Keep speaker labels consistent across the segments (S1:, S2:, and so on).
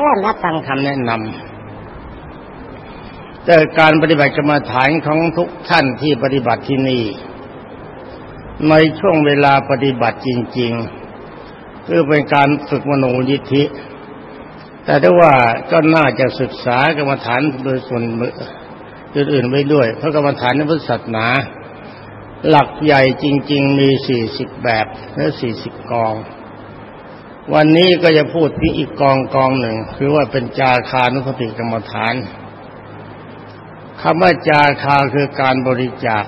S1: ก็รับฟังคำแนะนำแต่การปฏิบัติกรรมฐานของทุกท่านที่ปฏิบัติที่นี่ในช่วงเวลาปฏิบัติจริงๆคือเป็นการฝึกมโนยิทธิ แต่ถ้าว่าก็น่าจะศึกษากรรมฐานโดยส่วนอื่นๆไว้ด้วย เพราะกรรมฐานในพุทธศาสนา หลักใหญ่จริง ๆ มีสี่สิบแบบและสี่สิบกอง วันนี้ก็จะพูดถึงอีกกองกองหนึ่ง คือว่าเป็นจาคานุสติกรรมฐานคำว่าจาคาคือการบริจาค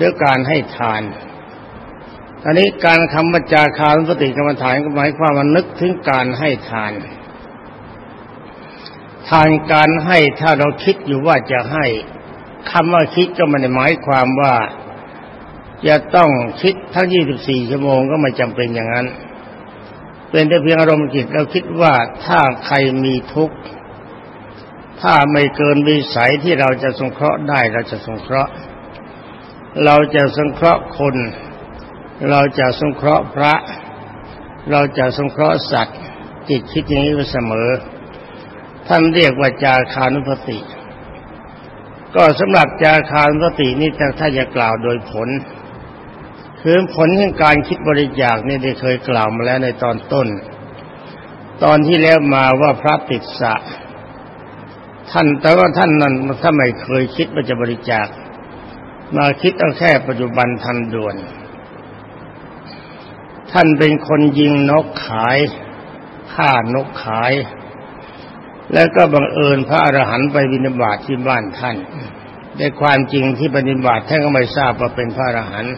S1: ด้วยการให้ทานอันนี้การคำว่าจาคานุสติกรรมฐานก็หมายความว่านึกถึงการให้ทาน ทานการให้ถ้าเราคิดอยู่ว่าจะให้คำว่าคิดก็ไม่ได้หมายความว่า จะต้องคิดทั้ง 24 ชั่วโมงก็ไม่จำเป็นอย่างนั้น เป็นแต่เพียงอารมณ์จิตเราคิดว่าถ้าใครมีทุกข์ ถ้าไม่เกินวิสัยที่เราจะสงเคราะห์ได้เราจะสงเคราะห์ เราจะสงเคราะห์คน เราจะสงเคราะห์พระ เราจะสงเคราะห์สัตว์ จิตคิดอย่างนี้เสมอ ท่านเรียกว่าจาคานุปติ ก็สำหรับจาคานุปตินี่ถ้าจะกล่าวโดยผล คือผลของการคิดบริจาคนี่ได้เคยกล่าวมาแล้วในตอนต้น ตอนที่แล้วมาว่าพระติดสะ ท่านแต่ว่าท่านนั้นถ้าไม่เคยคิดว่าจะบริจาค มาคิดเอาแค่ปัจจุบันทันด่วน ท่านเป็นคนยิงนกขายฆ่านกขาย แล้วก็บังเอิญพระอรหันต์ไปบิณฑบาตทที่บ้านท่านได้ความจริงที่ปฏิบัติท่านก็ไม่ทราบว่าเป็นพระอรหันต์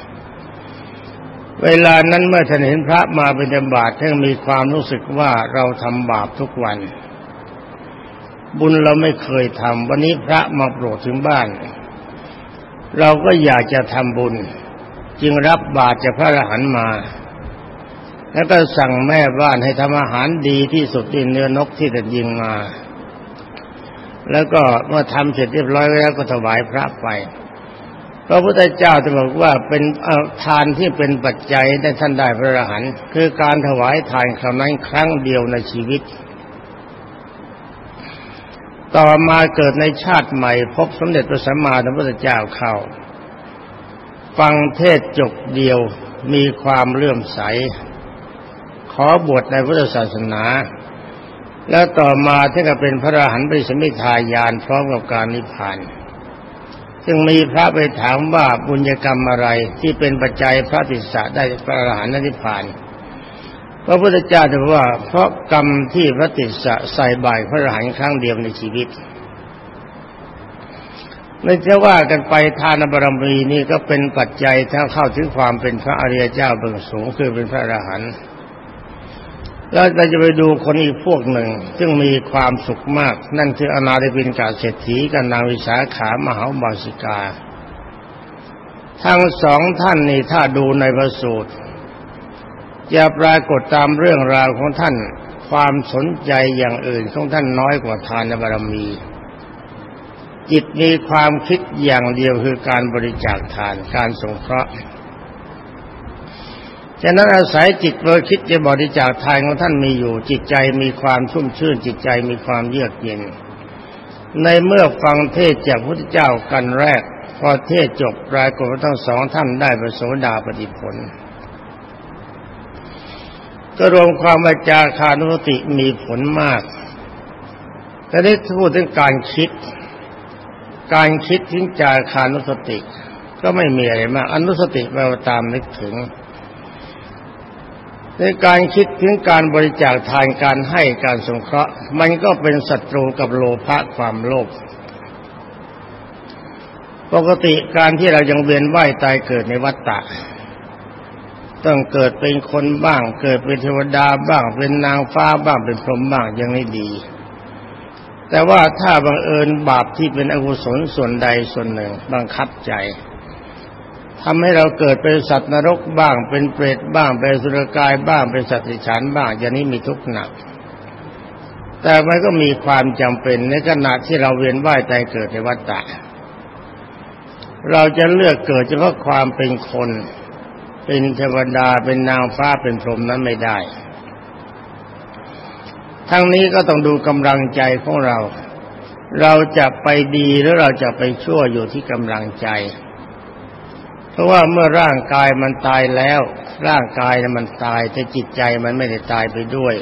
S1: เวลานั้นเมื่อท่านเห็นพระมาเป็นบาตท่านมีความรู้สึกว่าเราทำบาปทุกวัน บุญเราไม่เคยทำวันนี้พระมาโปรดถึงบ้าน เราก็อยากจะทำบุญ จึงรับบาตรจากพระอรหันต์มา แล้วก็สั่งแม่บ้านให้ทำอาหารดีที่สุดในเนื้อนกที่ท่านยิงมา แล้วก็เมื่อทำเสร็จเรียบร้อยแล้วก็ถวายพระไป พระพุทธเจ้าจะบอกว่าเป็นทานที่เป็นปัจจัยได้ท่านได้พระอรหันต์คือการถวายทานครั้งนั้นครั้งเดียวในชีวิต ต่อมาเกิดในชาติใหม่ พบสมเด็จพระสัมมาสัมพุทธเจ้าเข้า ฟังเทศจบเดียวมีความเลื่อมใส ขอบวชในพุทธศาสนา แล้วต่อมาท่านก็เป็นพระอรหันต์ปริสมิทายานพร้อมกับการนิพพาน ซึ่งมีพระไปถามว่าบุญกรรมอะไรที่เป็นปัจจัยพระติสสะได้พระอรหันต์นิพพานพระพุทธเจ้าจะว่า เพราะกรรมที่พระติสสะใส่บ่ายพระอรหันต์ครั้งเดียวในชีวิตไม่จะว่ากันไปทานบารมีนี่ก็เป็นปัจจัยถ้าเข้าถึงความเป็นพระอริยเจ้าเบื้องสูงคือเป็นพระอรหันต์ แล้วเราจะไปดูคนอีกพวกหนึ่ง ซึ่งมีความสุขมาก นั่นคืออนาธิบินกาเศรษฐีกับนางวิสาขามหาบาสิกา ทั้งสองท่านนี่ถ้าดูในพระสูตรจะปรากฏตามเรื่องราวของท่านความสนใจอย่างอื่นของท่านน้อยกว่าทานบารมี จิตมีความคิดอย่างเดียวคือการบริจาคทานการสงเคราะห์ ฉะนั้นอาศัยจิตโดยคิดจะบริจาคทานของท่านมีอยู่ จิตใจมีความชุ่มชื่น จิตใจมีความเยือกเย็น ในเมื่อฟังเทศจากพระพุทธเจ้ากันแรก พอเทศจบรายกฏว่าทั้งสองท่านได้ประโสดาปฏิผล ก็รวมความว่าจาคานุสติมีผลมากแต่ได้พูดถึงการคิด การคิดถึงจาคานุสติ ก็ไม่มีอะไรมากอนุสติแปลว่าตามนึกถึง ในการคิดถึงการบริจาคทานการให้การสงเคราะห์ มันก็เป็นศัตรูกับโลภะความโลภปกติการที่เรายังเวียนว่ายตายเกิดในวัฏฏะต้องเกิดเป็นคนบ้าง เกิดเป็นเทวดาบ้าง เป็นนางฟ้าบ้างเป็นพรหมบ้างยังไม่ดี แต่ว่าถ้าบังเอิญบาปที่เป็นอกุศลส่วนใดส่วนหนึ่งบังคับใจ ทำให้เราเกิดเป็นสัตว์นรกบ้าง เป็นเปรตบ้างเป็นสุรกายบ้างเป็นสัตว์ดิฉันบ้าง อย่างนี้มีทุกข์หนัก แต่มันก็มีความจำเป็นในขณะที่เราเวียนว่ายตายเกิดในวัฏฏะเราจะเลือกเกิดเฉพาะความเป็นคน เป็นเทวดาเป็นนางฟ้าเป็นพรหมนั้นไม่ได้ ทั้งนี้ก็ต้องดูกำลังใจของเรา เราจะไปดีหรือเราจะไปชั่วอยู่ที่กำลังใจ ราะว่าเมื่อร่างกายมันตายแล้ว ร่างกายมันตาย แต่จิตใจมันไม่ได้ตายไปด้วย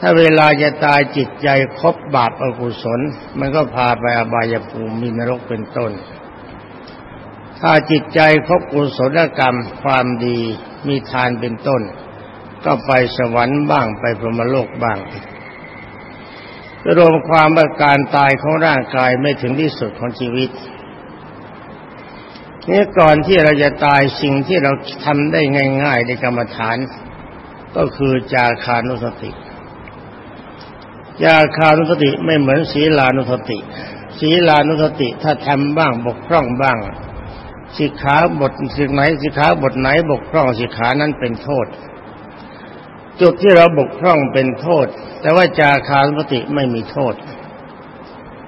S1: ถ้าเวลาจะตายจิตใจครบบาปอกุศล มันก็พาไปอบายภูมิมีนรกเป็นต้น ถ้าจิตใจครบกุศลกรรมความดีมีทานเป็นต้น ก็ไปสวรรค์บ้างไปพรหมโลกบ้างรวมความว่าการตายของร่างกายไม่ถึงที่สุดของชีวิต นี่ก่อนที่เราจะตายสิ่งที่เราทำได้ง่าย ๆ ในกรรมฐาน ก็คือจาคานุสติ จาคานุสติไม่เหมือนศีลานุสติ ศีลานุสติถ้าทำบ้างบกพร่องบ้างสิกขาบทสิกไหนสิกขาบทไหนบกพร่องสิกขานั้นเป็นโทษ จุดที่เราบกพร่องเป็นโทษ แต่ว่าจาคานุสติไม่มีโทษ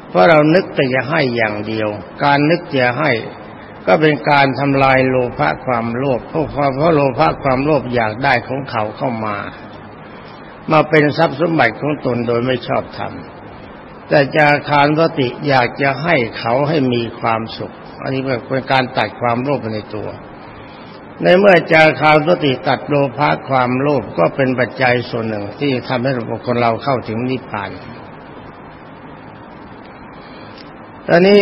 S1: เพราะเรานึกแต่จะให้อย่างเดียว การนึกจะให้ ก็เป็นการทำลายโลภะความโลภเพราะความเพราะโลภะความโลภอยากได้ของเขาเข้ามา มาเป็นทรัพย์สมบัติของตนโดยไม่ชอบธรรมแต่จาคานสติอยากจะให้เขาให้มีความสุข อันนี้เป็นการตัดความโลภในตัว ในเมื่อจาคาวติตัดโลภะความโลภก็เป็นปัจจัยส่วนหนึ่งที่ทำให้บุคคลเราเข้าถึงนิพพานตอนนี้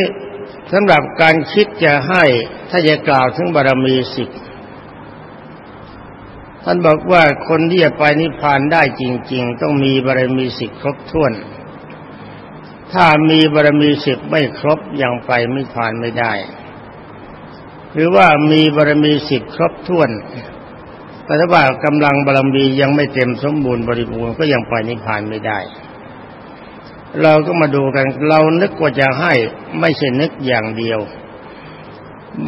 S1: สำหรับการคิดจะให้ถ้าจะกล่าวถึงบารมีสิบท่านบอกว่าคนที่จะไปนิพพานได้จริง ๆ ต้องมีบารมีสิบครบถ้วน ถ้ามีบารมีสิบไม่ครบยังไปนิพพานไม่ได้ หรือว่ามีบารมีสิบครบถ้วนแต่ถ้าว่ากำลังบารมียังไม่เต็มสมบูรณ์บริบูรณ์ก็ยังไปนิพพานไม่ได้ เราก็มาดูกัน เรานึกว่าจะให้ไม่ใช่นึกอย่างเดียว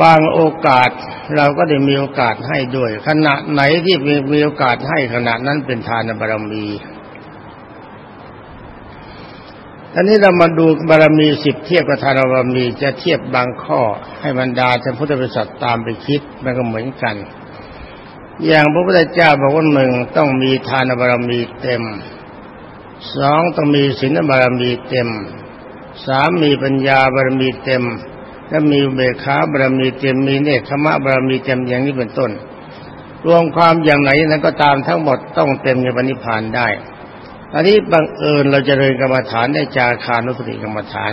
S1: บางโอกาสเราก็ได้มีโอกาสให้ด้วย ขณะไหนที่มีมีโอกาสให้ขณะนั้นเป็นทานบารมีอันนี้เรามาดูบารมีสิบเทียบกับทานบารมีจะเทียบบางข้อให้บรรดาท่านพุทธบริษัทตามไปคิดมันก็เหมือนกัน อย่างพระพุทธเจ้าบอกว่าหนึ่งต้องมีทานบารมีเต็ม สองต้องมีศีลบารมีเต็มสามมีปัญญาบารมีเต็มและมีเบขาบารมีเต็มมีเนคขมะบารมีเต็มอย่างนี้เป็นต้น รวมความอย่างไหนนั้นก็ตามทั้งหมดต้องเต็มในปณิพานได้ อันนี้บังเอิญเราจะเริญกรรมฐานได้จาคานุสติกรรมฐาน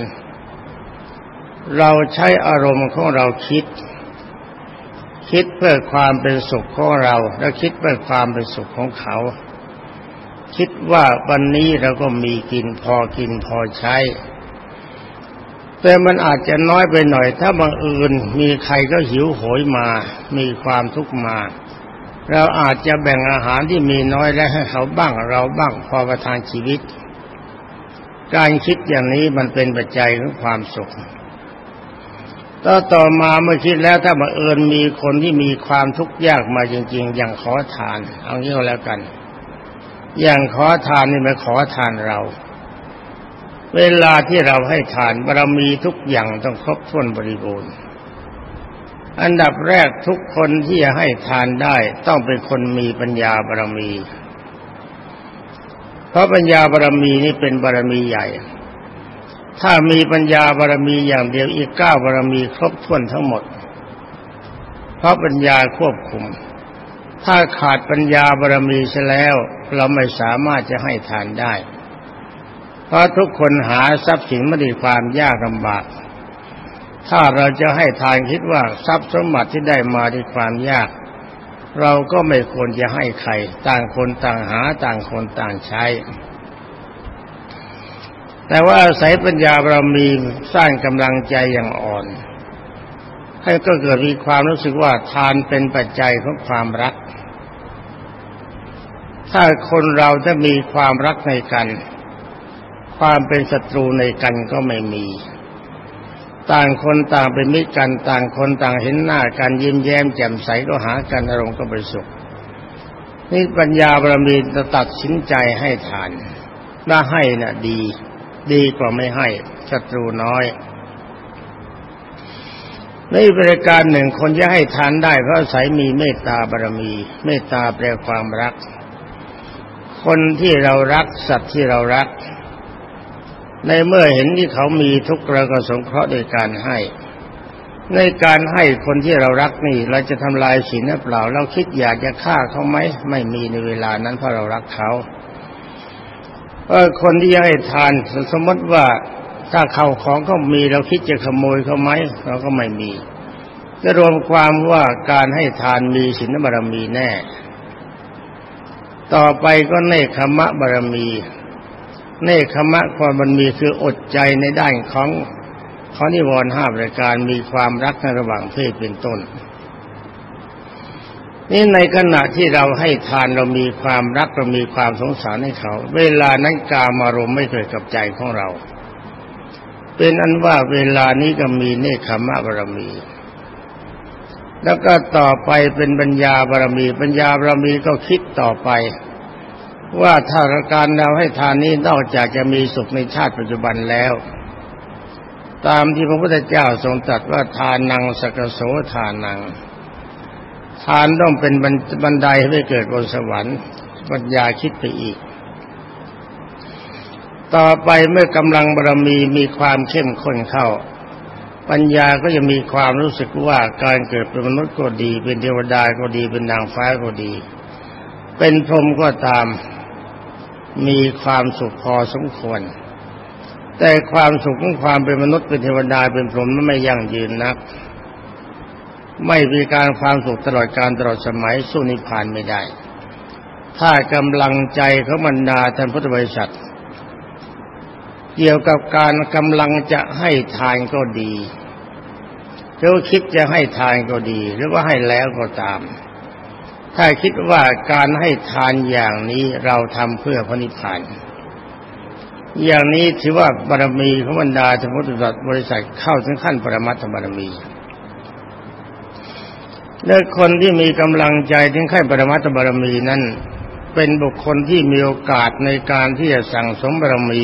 S1: เราใช้อารมณ์ของเราคิด คิดเพื่อความเป็นสุขของเรา และคิดเพื่อความเป็นสุขของเขา คิดว่าวันนี้เราก็มีกินพอกินพอใช้ แต่มันอาจจะน้อยไปหน่อย ถ้าบังเอิญมีใครก็หิวโหยมา มีความทุกข์มา เราอาจจะแบ่งอาหารที่มีน้อยและให้เขาบ้างเราบ้างพอประทานชีวิต การคิดอย่างนี้มันเป็นปัจจัยของความสุขต่อต่อมาเมื่อคิดแล้วถ้าบังเอิญมีคนที่มีความทุกข์ยากมาจริง ๆ อย่างขอทาน เอางี้ก็แล้วกัน อย่างขอทานนี่มาขอทานเรา เวลาที่เราให้ทานบารมีทุกอย่างต้องครบถ้วนบริบูรณ์ อันดับแรกทุกคนที่จะให้ทานได้ต้องเป็นคนมีปัญญาบารมี เพราะปัญญาบารมีนี่เป็นบารมีใหญ่ ถ้ามีปัญญาบารมีอย่างเดียวอีกเก้าบารมีครบถ้วนทั้งหมด เพราะปัญญาควบคุมถ้าขาดปัญญาบารมีเสียแล้ว เราไม่สามารถจะให้ทานได้ เพราะทุกคนหาทรัพย์สินไม่ได้ความยากลำบาก ถ้าเราจะให้ทานคิดว่าทรัพย์สมบัติที่ได้มาด้วยความยาก เราก็ไม่ควรจะให้ใคร ต่างคนต่างหาต่างคนต่างใช้ แต่ว่าอาศัยปัญญาเรามีสร้างกำลังใจอย่างอ่อนให้ก็เกิดมีความรู้สึกว่าทานเป็นปัจจัยของความรัก ถ้าคนเราจะมีความรักในกัน ความเป็นศัตรูในกันก็ไม่มี ต่างคนต่างเป็นมิตรกัน ต่างคนต่างเห็นหน้ากันยิ้มแย้มแจ่มใสก็หากันอารมณ์ก็บริสุทธิ์นี่ปัญญาบารมีจะตัดสินใจให้ทานถ้าให้น่ะ ดี ดีกว่าไม่ให้ศัตรูน้อยในบริการหนึ่งคนจะให้ทานได้เพราะอาศัยมีเมตตาบารมี เมตตาแปลความรัก คนที่เรารักสัตว์ที่เรารัก ในเมื่อเห็นที่เขามีทุกข์เราก็สงเคราะห์โดยการให้ ในการให้คนที่เรารักนี่ เราจะทำลายศีลหรือเปล่า เราคิดอยากจะฆ่าเขาไหมไม่มีในเวลานั้นเพราะเรารักเขาเออคนที่ให้ทานสมมติว่าถ้าเขาของเขามีเราคิดจะขโมยเขาไหมเราก็ไม่มีจะรวมความว่าการให้ทานมีศีลบารมีแน่ ต่อไปก็เนคขมะบารมี เนคขมะความมันมีคืออดใจในด้านของขานิวรณ์ห้าประการมีความรักในระหว่างเพศเป็นต้น นี่ในขณะที่เราให้ทานเรามีความรักเรามีความสงสารให้เขา เวลานั้นกามารมณ์ไม่เกิดกับใจของเรา เป็นอันว่าเวลานี้ก็มีเนคขมะบารมี แล้วก็ต่อไปเป็นปัญญาบารมี ปัญญาบารมีก็คิดต่อไป ว่าถ้าการเราให้ทานนี้นอกจากจะมีสุขในชาติปัจจุบันแล้ว ตามที่พระพุทธเจ้าทรงตรัสว่าทานนังสกโสทานนังทานต้องเป็นบันไดให้เกิดบนสวรรค์ปัญญาคิดไปอีก ต่อไปเมื่อกำลังบารมีมีความเข้มข้นเข้า ปัญญาก็จะมีความรู้สึกว่าการเกิดเป็นมนุษย์ก็ดี เป็นเทวดาก็ดีเป็นนางฟ้าก็ดี เป็นพรหมก็ตามมีความสุขพอสมควร แต่ความสุขของความเป็นมนุษย์เป็นเทวดาเป็นพรหมนั้นไม่ยั่งยืนนัก ไม่มีการความสุขตลอดการตลอดสมัยสู้นิพพานไม่ได้ ถ้ากำลังใจเขาบรรดาท่านพุทธบริษัท เกี่ยวกับการกำลังจะให้ทานก็ดีหรือคิดจะให้ทานก็ดี หรือว่าให้แล้วก็ตาม ถ้าคิดว่าการให้ทานอย่างนี้เราทำเพื่อพระนิพพานอย่างนี้ถือว่าบารมีของบรรดาธรรมุตตบริษัทเข้าถึงขั้นปรมัตถบารมีและคนที่มีกำลังใจถึงขั้นปรมัตถบารมีนั้น เป็นบุคคลที่มีโอกาสในการที่จะสั่งสมบารมี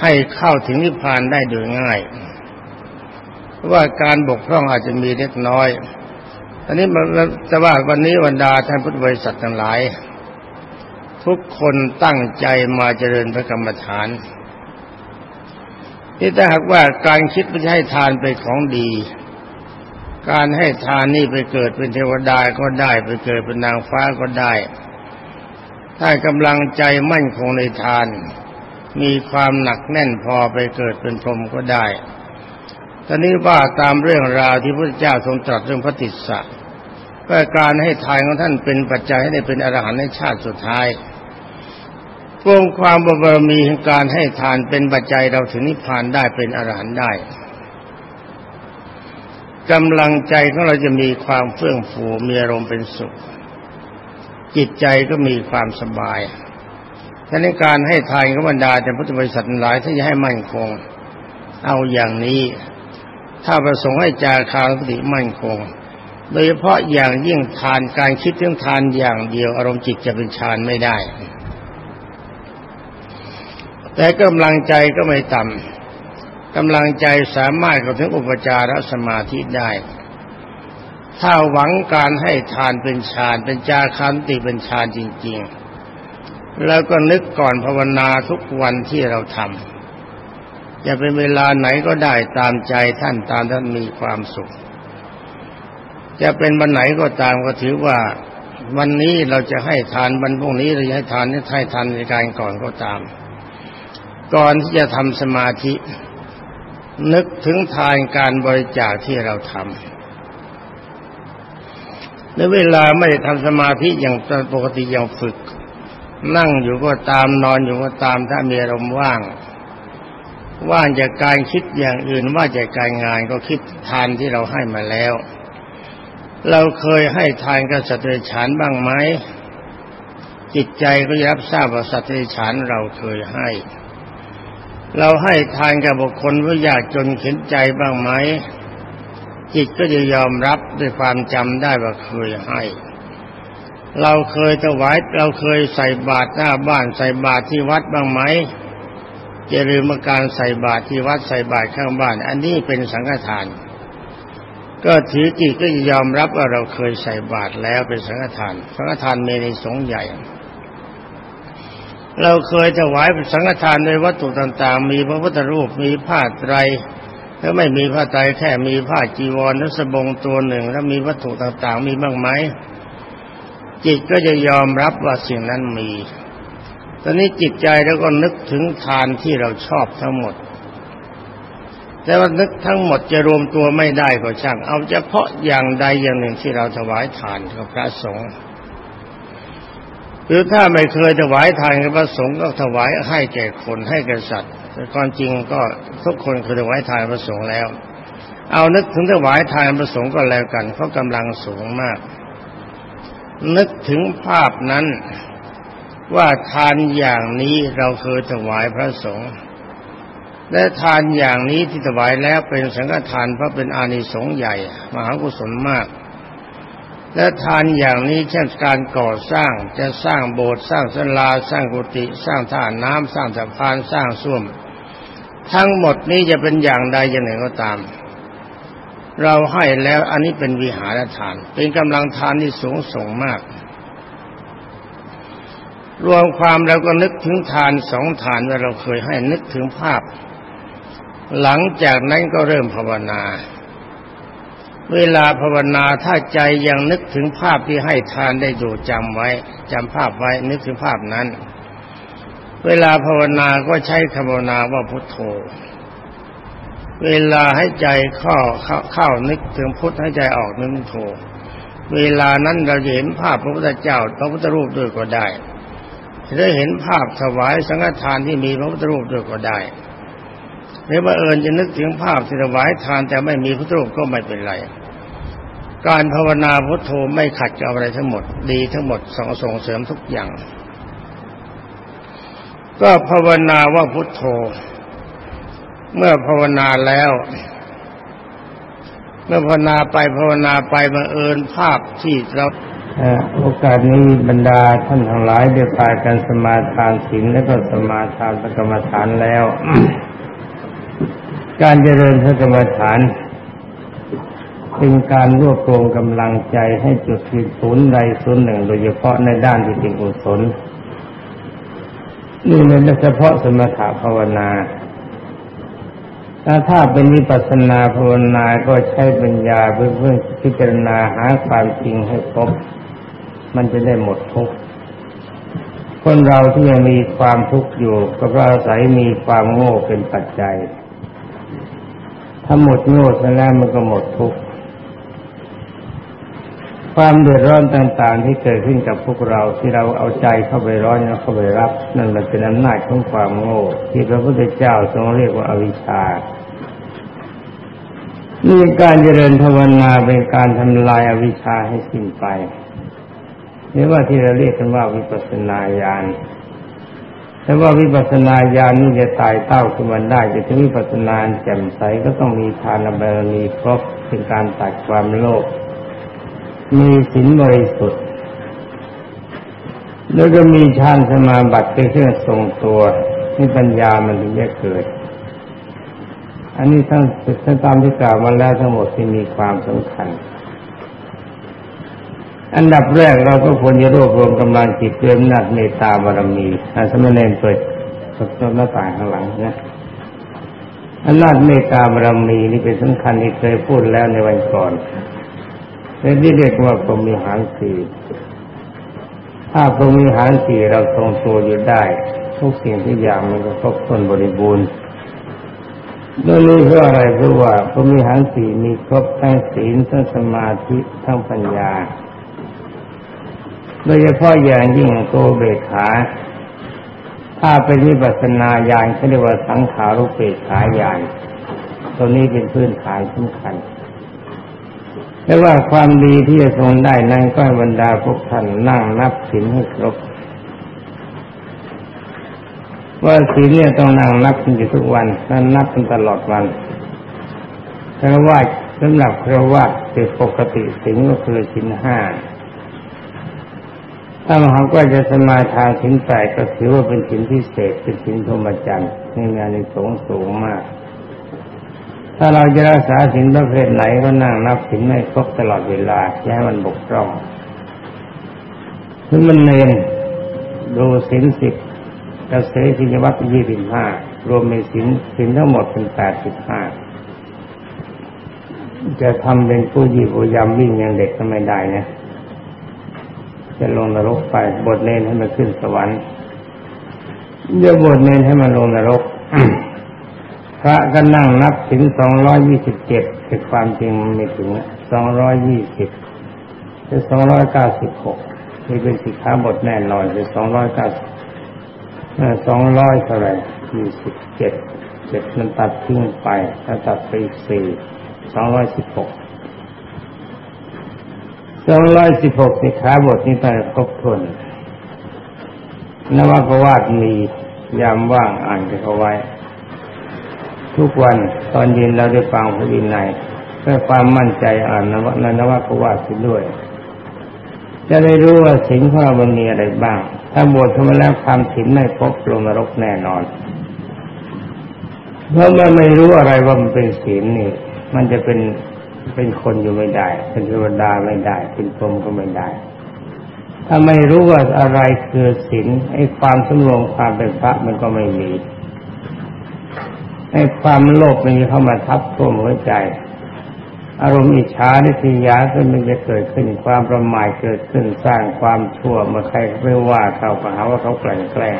S1: ให้เข้าถึงนิพพานได้โดยง่าย ว่าการบกพร่องอาจจะมีเล็กน้อยอันนี้มันจะว่าวันนี้วันดาท่านพุทธบริษัททั้งหลาย ทุกคนตั้งใจมาเจริญพระกรรมฐานนี่ถ้าหากว่าการคิดไม่ให้ทานไปของดี การให้ทานนี่ไปเกิดเป็นเทวดาก็ได้ ไปเกิดเป็นนางฟ้าก็ได้ ถ้ากำลังใจมั่นคงในทาน มีความหนักแน่นพอไปเกิดเป็นพรหมก็ได้ตอนนี้ว่าตามเรื่องราวที่พระเจ้าทรงตรัสเรื่องพระติสสะว่าการให้ทานของท่านเป็นปัจจัยให้ได้เป็นอรหันต์ในชาติสุดท้ายพวงความบารมีของการให้ทานเป็นปัจจัยเราถึงนิพพานได้เป็นอรหันต์ได้กำลังใจของเราจะมีความเฟื่องฟูมีอารมณ์เป็นสุข จิตใจก็มีความสบาย ฉะนั้นการให้ทานกับบรรดาแต่พุทธบริษัทหลายถ้าจะให้มั่นคง เอาอย่างนี้ ถ้าประสงค์ให้จาคาสติมั่นคง โดยเฉพาะอย่างยิ่งทานการคิดเรื่องทานอย่างเดียว อารมณ์จิตจะเป็นฌานไม่ได้ แต่กำลังใจก็ไม่ต่ำกำลังใจสามารถเข้าถึงอุปจารสมาธิได้ถ้าหวังการให้ทานเป็นฌานเป็นจาคันติเป็นฌานจริง ๆ แล้วก็นึกก่อนภาวนาทุกวันที่เราทำจะเป็นเวลาไหนก็ได้ตามใจท่านตามท่านมีความสุข จะเป็นวันไหนก็ตามก็ถือว่า วันนี้เราจะให้ทานวันพรุ่งนี้เราจะให้ทานนี้ให้ทานในการก่อนก็ตาม ก่อนที่จะทำสมาธิ นึกถึงทานการบริจาคที่เราทำในเวลาไม่ได้ทำสมาธิอย่างปกติอย่างฝึก นั่งอยู่ก็ตามนอนอยู่ก็ตามถ้ามีอารมณ์ว่าง ว่างจากการคิดอย่างอื่นว่าจากการงานก็คิดทานที่เราให้มาแล้ว เราเคยให้ทานกับสัตว์เดรัจฉานบ้างไหมจิตใจก็ยับทราบว่าสัตว์เดรัจฉานเราเคยให้ เราให้ทานกับบุคคลผู้ยากจนเข็นใจบ้างไหมจิตก็จะยอมรับด้วยความจำได้ว่าเคยให้ เราเคยถวายเราเคยใส่บาตรหน้าบ้านใส่บาตรที่วัดบ้างไหมจะลืมการใส่บาตรที่วัดใส่บาตรข้างบ้าน อันนี้เป็นสังฆทาน ก็ถือจิตก็ยอมรับว่าเราเคยใส่บาตรแล้วเป็นสังฆทาน สังฆทานมีในสงใหญ่ เราเคยถวายสังฆทานในวัตถุต่างๆ มีพระพุทธรูปมีผ้าไตรถ้าไม่มีผ้าไตรแค่มีผ้าจีวรนัสบงตัวหนึ่ง แล้วมีวัตถุต่างๆ มีบ้างไหม จิตก็จะยอมรับว่าสิ่งนั้นมี ตอนนี้จิตใจแล้วก็นึกถึงทานที่เราชอบทั้งหมด แต่ว่านึกทั้งหมดจะรวมตัวไม่ได้ก็ช่าง เอาเฉพาะอย่างใดอย่างหนึ่งที่เราถวายทานกับพระสงฆ์หรือถ้าไม่เคยถวายทานกับพระสงฆ์ก็ถวายให้แก่คนให้แก่สัตว์ แต่ความจริงก็ทุกคนเคยถวายทานพระสงฆ์แล้ว เอานึกถึงถวายทานพระสงฆ์ก็แล้วกันเพราะกำลังสูงมาก นึกถึงภาพนั้นว่าทานอย่างนี้เราเคยถวายพระสงฆ์และทานอย่างนี้ที่ถวายแล้วเป็นสังฆทานเพราะเป็นอานิสงส์ใหญ่ มหากุศลมาก และทานอย่างนี้เช่นการก่อสร้างจะสร้างโบสถ์สร้างศาลาสร้างกุฏิสร้างท่าน้ำสร้างสะพานสร้างส้วม ทั้งหมดนี้จะเป็นอย่างใดอย่างหนึ่งก็ตาม เราให้แล้วอันนี้เป็นวิหารทาน เป็นกำลังทานที่สูงส่งมาก รวมความเราก็นึกถึงทานสองทานว่เราเคยให้นึกถึงภาพ หลังจากนั้นก็เริ่มภาวนา เวลาภาวนาถ้าใจยังนึกถึงภาพที่ให้ทานได้ดูจำไว้จำภาพไว้นึกถึงภาพนั้น เวลาภาวนาก็ใช้คำภาวนาว่าพุทโธ เวลาให้ใจเข้าเข้าขานึกถึงพุทธให้ใจออกนึกโทเวลานั้นเราเห็นภาพพระพุทธเจ้าพระพุทธรูปด้วยก็ได้จะได้เห็นภาพถวายสังฆทานที่มีพระพุทธรูปด้วยก็ได้หรือว่าเอิญจะนึกถึงภาพที่ถวายทานแต่ไม่มีพระพุทธรูปก็ไม่เป็นไร การภาวนาพุทโธไม่ขัดกับอะไรทั้งหมด ดีทั้งหมดส่งส่งเสริมทุกอย่าง ก็ภาวนาว่าพุทโธ เมื่อภาวนาแล้ว เมื่อภาวนาไปภาวนาไปบังเอิญภาพที่เราโอกาสนี้บรรดาท่านทั้งหลายได้พากันสมาทานศีลและก็สมาทานพระกรรมฐานแล้ว การเจริญพระกรรมฐาน เป็นการรวบรวมกำลังใจให้จุดที่ศูนย์ใดศูนย์หนึ่ง โดยเฉพาะในด้านที่เป็นกุศลนี่เป็นเฉพาะสมถะภาวนา ถ้าถ้าเป็นวิปัสสนาภาวนาก็ใช้ปัญญาเพื่อเพื่อพิจารณาหาความจริงให้พบมันจะได้หมดทุกข์คนเราที่ยังมีความทุกข์อยู่ ก็เพราะอาศัยมีความโง่เป็นปัจจัย ถ้าหมดโง่แล้วมันก็หมดทุกข์ ความเดือดร้อนต่างๆ ที่เกิดขึ้นกับพวกเราที่เราเอาใจเข้าไปร้อนแล้วเข้าไปรับ นั่นมันเป็นอำนาจของความโง่ที่พระพุทธเจ้าทรงเรียกว่าอวิชชานี่การเจริญภาวนาเป็นการทำลายอาวิชชาให้สิ้นไปหรือว่าที่เราเรียกกันว่าวิปัสสนาญาณแต่ว่าวิปัสสนาญาณนี่จะตายเต้าขึ้นมาได้จะถึงวิปัสสนาแจ่มใสก็ต้องมีทานบารมีครบเป็นการตัดความโลภ มีศีลบริสุทธิ์ แล้วก็มีฌานสมาบัติเป็นเครื่องทรงตัวที่ปัญญามันถึงจะเกิด อันนี้ทั้งทั้งตามที่กล่าวมาแล้วทั้งหมดที่มีความสำคัญ อันดับแรกเราก็ควรจะรวบรวมกำลังจิตเรื่อนัดเมตตาบารมีอาสมณเณรเปิดสดหน้าต่างข้างหลังนะอำนาจเมตตาบารมีนี่เป็นสำคัญที่เคยพูดแล้วในวันก่อน เป็นที่เรียกว่าพรมีหารสี่ถ้าพรมีหารสี่เราทรงตัวอยู่ได้ ทุกสิ่งทุกอย่างมันก็ครบถ้วนบริบูรณ์เรื่องนี้เพราะอะไรเพราะว่าพรหมีหารสี่มีครบทั้งศีลทั้งสมาธิทั้งปัญญาโดยเฉพาะอย่างยิ่งตัวเบกขาถ้าเป็นวิปัสสนาญาณเขาเรียกว่าสังขารุเปกขาญาณตัวนี้เป็นพื้นฐานสำคัญ แต่ว่าความดีที่จะทรงได้นั้นก็บรรดาพวกท่านนั่งนับศีลให้ครบ ว่าศีลเนี่ยต้องนั่งนับอยู่ทุกวันนั่นนับตลอดวันแต่ว่าสำหรับครวัตเป็นปกติศีลก็คือศีลห้าถ้าหากว่าจะสมาทานศีลแปดก็ถือว่าเป็นศีลพิเศษเป็นศีลธรรมจันทร์ในงานในสงสูงมาก ถ้าเราจะรักษาศีลประเภทไหนก็นั่งนับศีลไม่ครบตลอดเวลาแค่มันบกพร่องคือมันเนนดูศีลสิบกระเสสินวัตยี่สิบห้ารวมมีสินสินทั้งหมดเป็นแปดสิบห้าจะทำเป็นผู้ยีผู้ยำวิ่งอย่างเด็กก็ไม่ได้นะจะลงนรกไปบทเนนให้มันขึ้นสวรรค์เดี๋ยวบทเนนให้มันลงนรก พระก็นั่งนับถึงสองร้อยยี่สิบเจ็ดแต่ความจริงมันไม่ถึงสองร้อยยี่สิบคือสองร้อยเก้าสิบหกนี่เป็นสิกขาบทแน่นอนคือสองร้อยเก้าสองร้อยเท่าไรยี่สิบเจ็ดเจ็ดมันตัดทิ้งไปถ้าตัดไปสี่สองร้อยสิบหกสองร้อยสิบหกสิกขาบทนี้ไปครบถ้วนนวกวาดมียามว่างอ่านกันเอาไว้ ทุกวันตอนเย็นเราได้ฟังพระวินัยเพื่อความมั่นใจอ่านนวในนวกวาดไปด้วย จะได้รู้ว่าสิ่งของเรามันมีอะไรบ้าง ถ้าบวชเข้ามาแล้วความถินไม่พบลงนรกแน่นอน เพราะมันไม่รู้อะไรว่ามันเป็นศีลนี่ มันจะเป็นเป็นคนอยู่ไม่ได้ เป็นเทวดาไม่ได้ เป็นพรหมก็ไม่ได้ ถ้าไม่รู้ว่าอะไรคือศีลไอ้ความสำรวมความเป็นพระมันก็ไม่มี ไอ้ความโลภมันเข้ามาทับท่วมหัวใจ อารมณ์อิจฉาดิษยาก็มันจะเกิดขึ้นความประมาทเกิดขึ้นสร้างความชั่วเมื่อใครไม่ว่าเขาก็หาว่าเขาแกล้งแกล้ง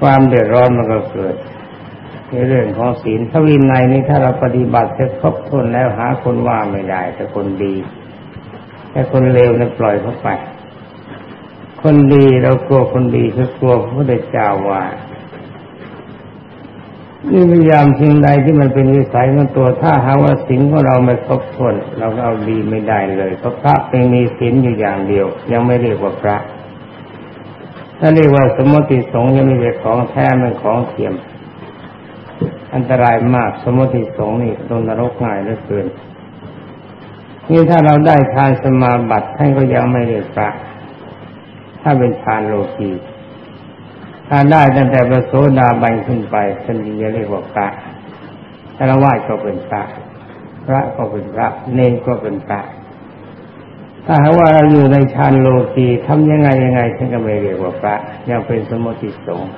S1: ความเดือดร้อนมันก็เกิดในเรื่องของศีลถ้าวินัยนี้ถ้าเราปฏิบัติเสร็จครบถ้วนแล้วหาคนว่าไม่ได้ แต่คนดี แต่คนเลวเนี่ยปล่อยเข้าไป คนดีเรากลัวคนดีคือกลัวพระพุทธเจ้าว่า นี่พยายามสิ่งใดที่มันเป็นวิสัยของตัวถ้าหาว่าสิ่งของเราไม่ครบถ้วนเราก็เอาดีไม่ได้เลยเพราะพระเป็นมีศีลอยู่อย่างเดียว ยังไม่เรียกว่าพระ ถ้าเรียกว่าสมมติสงฆ์ยังไม่ใช่ของแท้มันของเทียม อันตรายมากสมุติสงฆ์นี่โดนนรกง่ายเหลือเกินนี่ถ้าเราได้ทานสมาบัติท่านก็ยังไม่เรียกพระ ถ้าเป็นทานโลกี ถ้าได้ตั้งแต่ประโสดาบันขึ้นไปท่านจะเรียกว่าพระถ้าราไหว้ก็เป็นพระ พระก็เป็นพระ เนรก็เป็นพระ ถ้าหากว่าเราอยู่ในฌานโลกีทำยังไงยังไงท่านก็ไม่เรียกว่าพระยังเป็นสมุติสงฆ์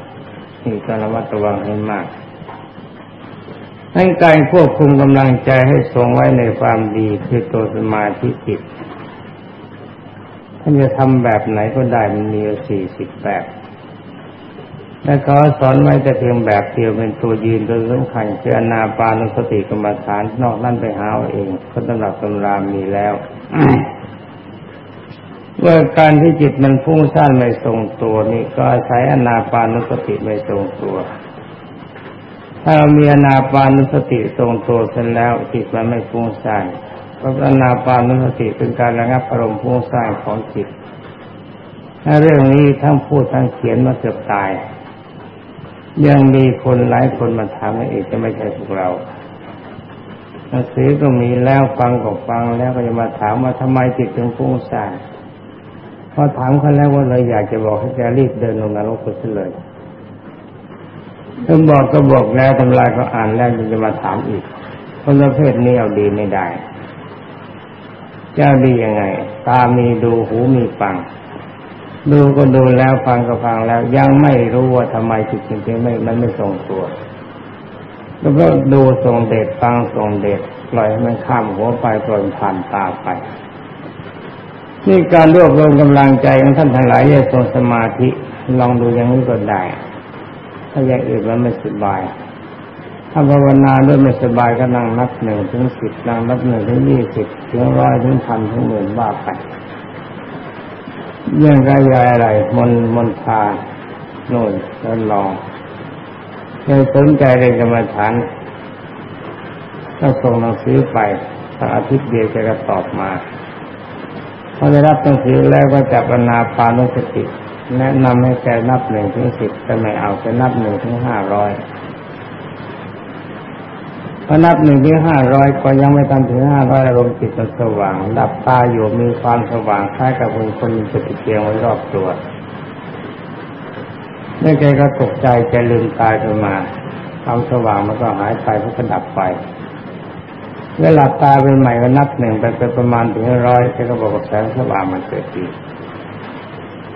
S1: นี่ต้องระมัดระวังให้มากให้การควบคุมกำลังใจให้ทรงไว้ในความดีคือตัวสมาธิจิตท่านจะทำแบบไหนก็ได้มันมีสี่สิบแบบ และเขาสอนไว้แต่เพียงแบบเดียวเป็นตัวยืนโดยสำคัญคืออนาปานุสติกรรมฐานนอกนั่นไปหาเองคนตำรับตำรามีแล้วว่าการที่จิตมันฟุ้งซ่านไม่ทรงตัวนี่ก็อาศัยอนาปานุสติไม่ทรงตัว ถ้าเรามีอนาปานุสติทรงตัวเสร็จแล้ว จิตมันไม่ฟุ้งซ่านเพราะอนาปานุสติเป็นการระงับอารมณ์ฟุ้งซ่านของจิตถ้าเรื่องนี้ทั้งพูดทั้งเขียนมาเกือบตาย ยังมีคนหลายคนมาถามว่าเอกจะไม่ใช่พวกเราหนังสือก็มีแล้วฟังก็ฟังแล้วก็จะมาถามว่าทำไมจิตถึงฟุ้งซ่านพอถามเขาแล้วว่าเลยอยากจะบอกให้แกรีบเดินลงนรกไปเลยถ้าบอกก็บอกแล้วทำลายก็อ่านแล้วจะมาถามอีกคนประเภทนี้เอาดีไม่ได้เจ้าดียังไง ตามีดูหูมีฟัง ดูก็ดูแล้วฟังก็ฟังแล้ว ยังไม่รู้ว่าทำไมจิตจริงๆไม่มันไม่ทรงตัว แล้วก็ดูทรงเด็ดฟังทรงเด็ดปล่อยให้มันข้ามหัวไปปล่อยผ่านตาไปนี่การรวบรวมกำลังใจของท่านทั้งหลายจะทรงสมาธิลองดูอย่างนี้ก็ได้ ถ้าอย่างอื่นมันไม่สบาย ถ้าภาวนาด้วยไม่สบายก็นั่งนับหนึ่งถึงสิบนั่งนับหนึ่งถึงยี่สิบถึงร้อยถึงพันถึงหมื่นบ้าไป เรื่องกายายอะไร มนมนทาโน่นแล้วลองเคยสนใจเรื่องกรรมฐานก็ส่งหนังสือไปสักอาทิตย์เดียวจะตอบมาพอได้รับหนังสือแล้วก็จับนาปานุสติ แนะนำให้แกนับหนึ่งถึงสิบแต่ไม่เอาจะนับหนึ่งถึงห้าร้อย พนับหนึ่งถึงห้าร้อยก็ยังไม่ตันถึงห้าร้อยอารมณ์จิตมันสว่างดับตาอยู่มีความสว่างคล้ายกับคนคนจะติดเตียงไว้รอบตัวเมื่อแกก็ตกใจแกลืมตายขึ้นมาความสว่างมันก็หายไปเพราะดับไปเวลาตาเป็นใหม่ก็นับหนึ่งไปเป็นประมาณถึงร้อยแกก็บอกว่าแสงสว่างมันเกิดอีก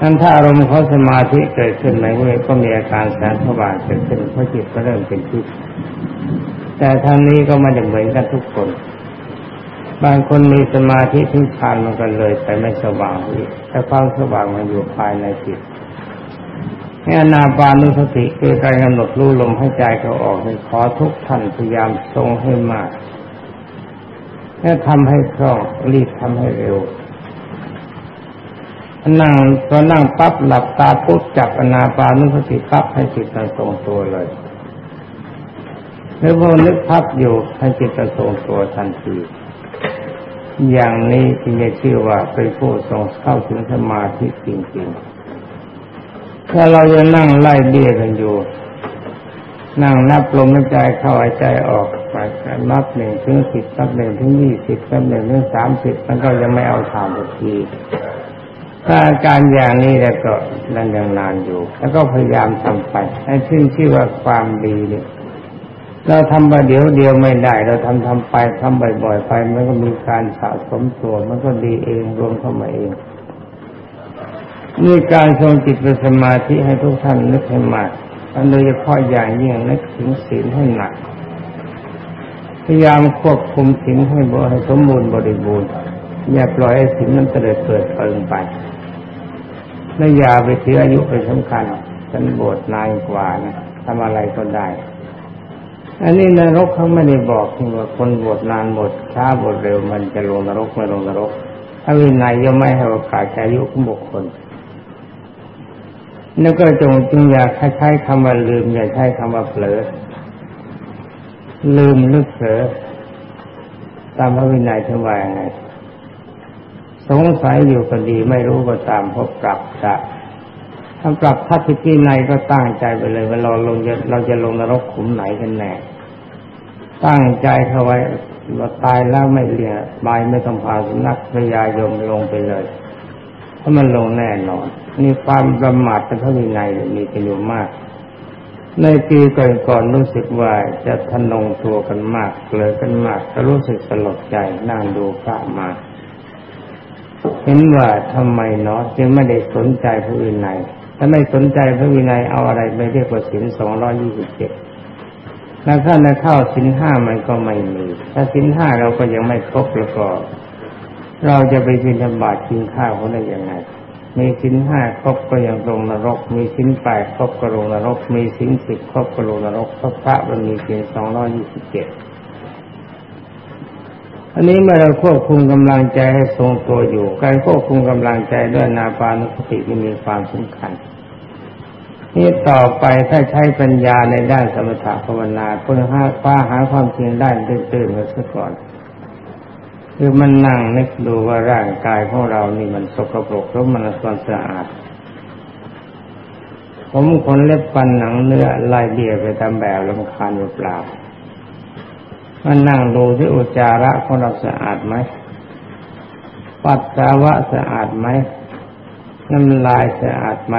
S1: นั้นถ้าอารมณ์เของสมาธิเกิดขึ้นในเวทก็มีอาการแสงสว่างเกิดขึ้นเพราะจิตก็เริ่มเป็นทิพย์ แต่ทางนี้ก็ไม่ได้เหมือนกันทุกคน บางคนมีสมาธิทิ้งทานมันก็เลยแต่ไม่สว่างอีกแต่ความสว่างมันอยู่ภายในจิตให้อนาปานุสติคือการกำหนดรู้ลมให้ใจเขาออกขอทุกท่านพยายามทรงให้มากและทำให้คล่องรีบทำให้เร็วนั่งพอนั่งปั๊บหลับตาปุ๊บจับอนาปานุสติปั๊บให้จิตมันทรงตัวเลย หรือพอนึกพับอยู่ให้จิตมันทรงตัวทันทีอย่างนี้จึงจะชื่อว่าเป็นผู้ทรงเข้าถึงสมาธิจริงๆ ถ้าเราจะนั่งไล่เบี้ยกันอยู่ นั่งนับลมหายใจเข้าหายใจออกไปนับหนึ่งถึงสิบนับหนึ่งถึงยี่สิบนับหนึ่งถึงสามสิบมันก็ยังไม่เอาทางสักทีถ้าอาการอย่างนี้แล้วก็นั่นยังนานอยู่ แล้วก็พยายามทำไปให้ขึ้นชื่อว่าความดีเนี่ย เราทำไปเดี๋ยวเดียวไม่ได้ เราทำทำไปทำบ่อยๆไป มันก็มีการสะสมตัว มันก็ดีเองรวมเข้ามาเองมีการทรงจิตเป็นสมาธิให้ทุกท่านนึกให้มากอันโดยเฉพาะอย่างยิ่งนึกถึงศีลให้หนัก พยายามควบคุมศีลให้บริสมบูรณ์บริบูรณ์ อย่าปล่อยให้ศีลมันเตลิดเปิดเปิงไปและอย่าไปถืออายุเป็นสำคัญฉันบวชนานกว่านะทำอะไรก็ได้ อันนี้นรกเขาไม่ได้บอกว่าคนบวชนานบวชช้าบวชเร็วมันจะลงนรกไม่ลงนรกถ้าวินัยย่อมไม่ให้โอกาสอายุของบุคคลแล้วก็จงจึงอย่าใช้คำว่าลืมอย่าใช้คำว่าเผลอ ลืมนึกเผลอตามพระวินัยทั้งว่ายังไงสงสัยอยู่ก็ดีไม่รู้ก็ตามพบปรับจะ ถ้าปรับทัศน์ที่ในก็ตั้งใจไปเลยว่าเราลงเราจะลงนรกขุมไหนกันแน่ตั้งใจเข้าไว้เราตายแล้วไม่เลียบายไม่ต้องพาสุนัขพยายมลงไปเลยเพราะมันลงแน่นอนนี่ความประมาทเป็นพระวินัยมีกันอยู่มาก ในปีก่อนๆรู้สึกว่าจะทนงตัวกันมากเลยกันมากก็รู้สึกสลดใจนั่งดูพระมาเห็นว่าทำไมเนาะจึงไม่ได้สนใจพระวินัย ถ้าไม่สนใจพระวินัยเอาอะไรไปเรียกว่าสินสองร้อยี่สิบเจ็ดแล้วถ้าในเข้าสินห้ามันก็ไม่มี ถ้าสินห้าเราก็ยังไม่ครบแล้วก็ เราจะไปบินธบาตกินข้าวเขาได้ยังไง มีสินห้าครบก็ยังลงนรก มีสินแปดครบก็ลงนรก มีสินสิบครบก็ลงนรกพระพระมันมีเพียงสองร้อยี่สิบเจ็ด อันนี้เมื่อเราควบคุมกำลังใจให้ทรงตัวอยู่ การควบคุมกำลังใจด้วยนาปานุสติที่มีความสำคัญ นี่ต่อไปถ้าใช้ปัญญาในด้านสมถะภาวนาเพื่อหาป้าหาความจริงได้ตื่นๆมาซะก่อนคือมันนั่งนึกดูว่าร่างกายของเรานี่มันสกปรกแล้วมันความสะอาด ผมขนเล็บฟันหนังเนื้อลายเบียไปตามแบบลำคาญเปล่า มันนั่งดูที่อุจจาระของเราสะอาดไหม ปัสสาวะสะอาดไหม น้ำลายสะอาดไหม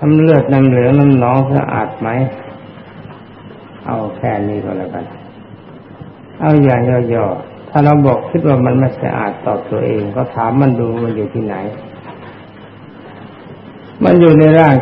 S1: น้ำเลือดน้ำเหลืองน้ำหนองสะอาดไหม เอาแค่นี้ก็แล้วกัน เอาอย่างย่อๆ ถ้าเราบอกคิดว่ามันไม่สะอาดต่อตัวเอง ก็ถามมันดูมันอยู่ที่ไหน มันอยู่ในร่าง